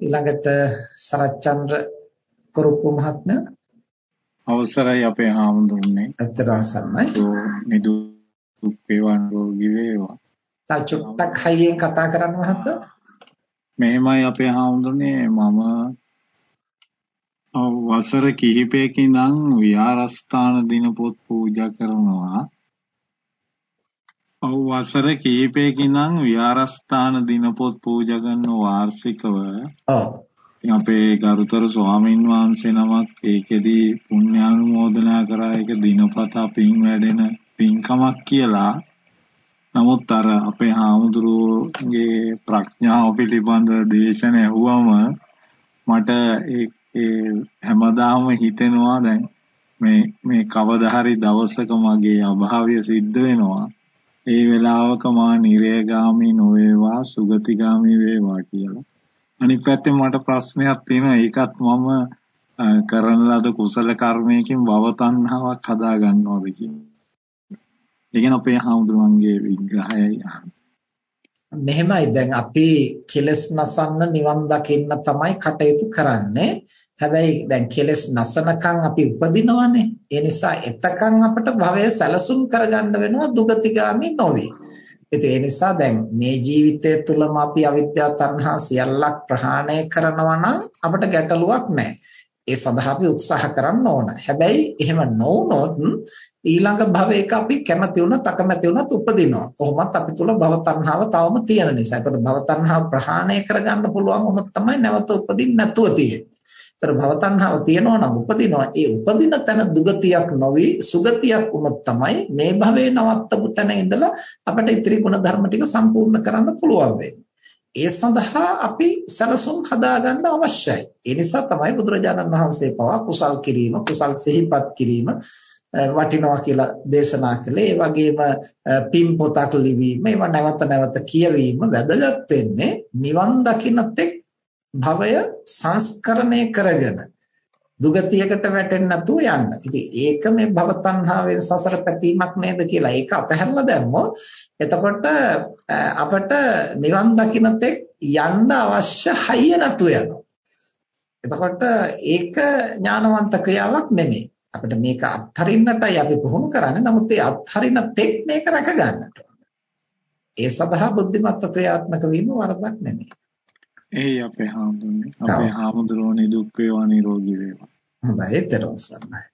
ඊළඟට සරච්චන්ද්‍ර කුරුප්පු මහත්මයා අවසරයි අපේ හාමුදුරනේ. ඇත්තට අසන්නයි. නිදුක් වේවා රෝගී වේවා. තා චුට්ටක් හයියෙන් කතා කරන්න මහත්තයා. මෙහෙමයි අපේ හාමුදුරනේ මම වසර කිහිපයකින් ඉඳන් විහාරස්ථාන දිනපොත් පූජා කරනවා. ඔව් වසර කිහිපයකින් ඉඳන් විහාරස්ථාන දිනපොත් පූජා කරන වාර්ෂිකව. අපේ ගරුතර ස්වාමීන් වහන්සේ නමක් ඒකෙදි පුණ්‍යානුමෝදනා කරා ඒක දිනපතා පින් වැඩෙන පින්කමක් කියලා. නමුත් අර අපේ හාමුදුරුවෝගේ ප්‍රඥාව පිළිබඳ දේශන ඇහුවම මට ඒ හැමදාම හිතෙනවා දැන් මේ මේ කවදා හරි දවසක මගේ අභාව්‍ය සිද්ධ වෙනවා. ඒ වෙලාවක මා නිරයගාමි නොවේවා සුගතිගාමි වේවා කියලා. අනිත් පැත්තෙන් මට ප්‍රශ්නයක් තියෙනවා ඒකත් මම කරන ලද කුසල කර්මයකින් භව තණ්හාවක් හදා ගන්නවද කියන්නේ. ඒ කියන්නේ අපේ හාමුදුරන්ගේ විග්‍රහයයි මෙහෙමයි දැන් අපි කෙලස් නසන්න නිවන් දකින්න තමයි කටයුතු කරන්නේ. හැබැයි දැන් කෙලස් නසනකම් අපි උපදිනවනේ. ඒ නිසා එතකන් අපිට භවය සැලසුම් කරගන්න වෙනවා දුගතිගාමි නොවේ. ඉතින් ඒ නිසා දැන් මේ ජීවිතය තුළම අපි අවිද්‍යාව තණ්හා සියල්ලක් ප්‍රහාණය කරනවා නම් අපිට ගැටලුවක් නැහැ. ඒ සඳහා අපි උත්සාහ කරන්න ඕන. හැබැයි එහෙම නොවුනොත් ඊළඟ භවයක අපි කැමති වුණත් අකමැති වුණත් උපදිනවා. කොහොමත් අපි තුල භව තණ්හාව තවම තියෙන නිසා. ඒතකොට භව තණ්හාව ප්‍රහාණය කරගන්න පුළුවන් වුණොත් තමයි නැවත උපදින්න නැතුව තියෙන්නේ. ඒතර භව තණ්හාව තියෙනවා නම් උපදිනවා. ඒ උපදින තැන දුගතියක් නොවි සුගතියක් වුණොත් තමයි මේ භවයේ නවත්තපු තැන ඉඳලා අපිට ඉතිරි ගුණ ධර්ම ටික සම්පූර්ණ කරන්න පුළුවන් ඒ සඳහා අපි සරසුම් හදාගන්න අවශ්‍යයි. ඒ නිසා තමයි බුදුරජාණන් වහන්සේ පවා කුසල් කිරීම, කුසල් සිහිපත් කිරීම වටිනවා කියලා දේශනා කළේ. ඒ වගේම පින් පොතක් ලිවීම, ඒවා නැවත නැවත කියවීම වැදගත් වෙන්නේ නිවන් දකින්න තෙක් භවය සංස්කරණය කරගෙන දුගතියකට වැටෙන්නේ නැතුව යන්න. ඉතින් ඒක මේ භව තණ්හාවෙන් සසර පැතීමක් නේද කියලා ඒක අතහැරලා දැම්මොත් එතකොට අපට නිවන් දකින්න තෙක් යන්න අවශ්‍ය හයිය නැතු යනවා. එතකොට ඒක ඥානවන්ත ක්‍රියාවක් නෙමෙයි. අපිට මේක අත්හරින්නටයි අපි පුහුණු කරන්නේ. නමුත් ඒ අත්හරින තෙක් මේක රැක ගන්නට ඒ සඳහා බුද්ධිමත්ව ක්‍රියාත්මක වීම වරදක් නෙමෙයි. එයි අපේ හාමුදුරනේ අපේ හාමුදුරුවනේ දුක් වේවා නිරෝගී වේවා. හොඳයි ඊට පස්සේ